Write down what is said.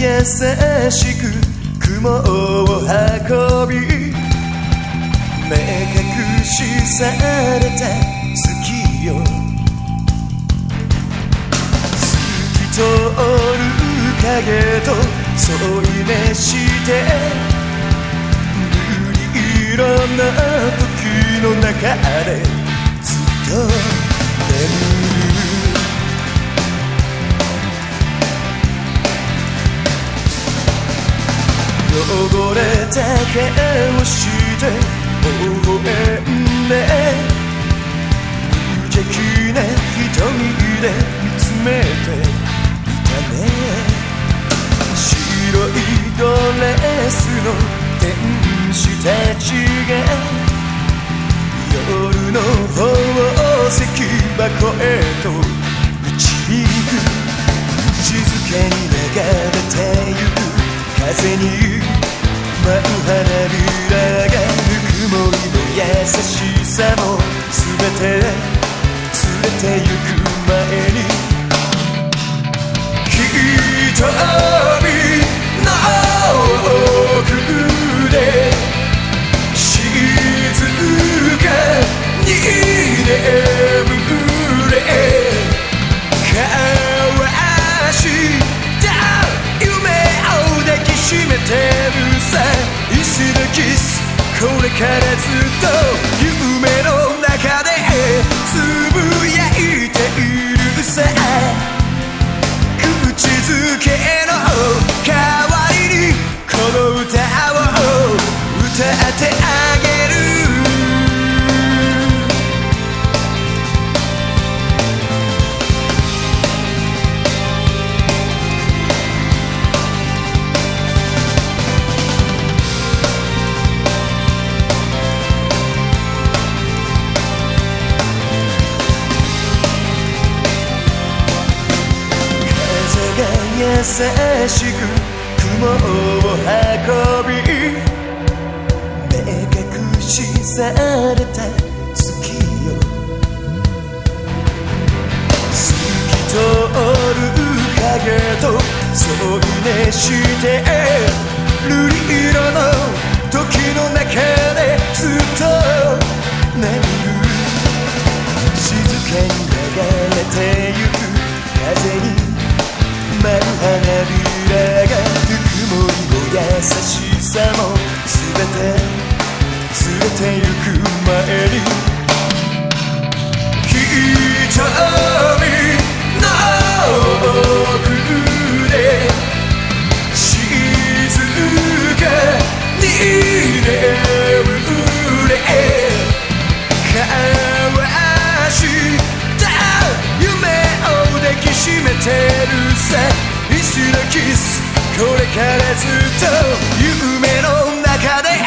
優しく雲を運び目隠しされた月よ。透き通る影と添い寝して瑠璃色な時の中でずっと眠る。汚れた顔して微笑んで無邪気な瞳で見つめていたね白いドレスの天使たちが夜の宝石箱へと導く静かに流れてゆく風に舞う花びらがぬくもりの優しさも全て連れてゆくからずっと夢の中でつぶやいているさ口づけの代わりにこの歌を歌って優しく雲を運び目隠しされた月よ透き通る影と添い寝して瑠璃色の時の中でずっと眠る静かに流れてゆくてゆく前に瞳の奥で静かに眠れ。交わした夢を抱きしめてるさ石のキスこれからずっと夢の中で。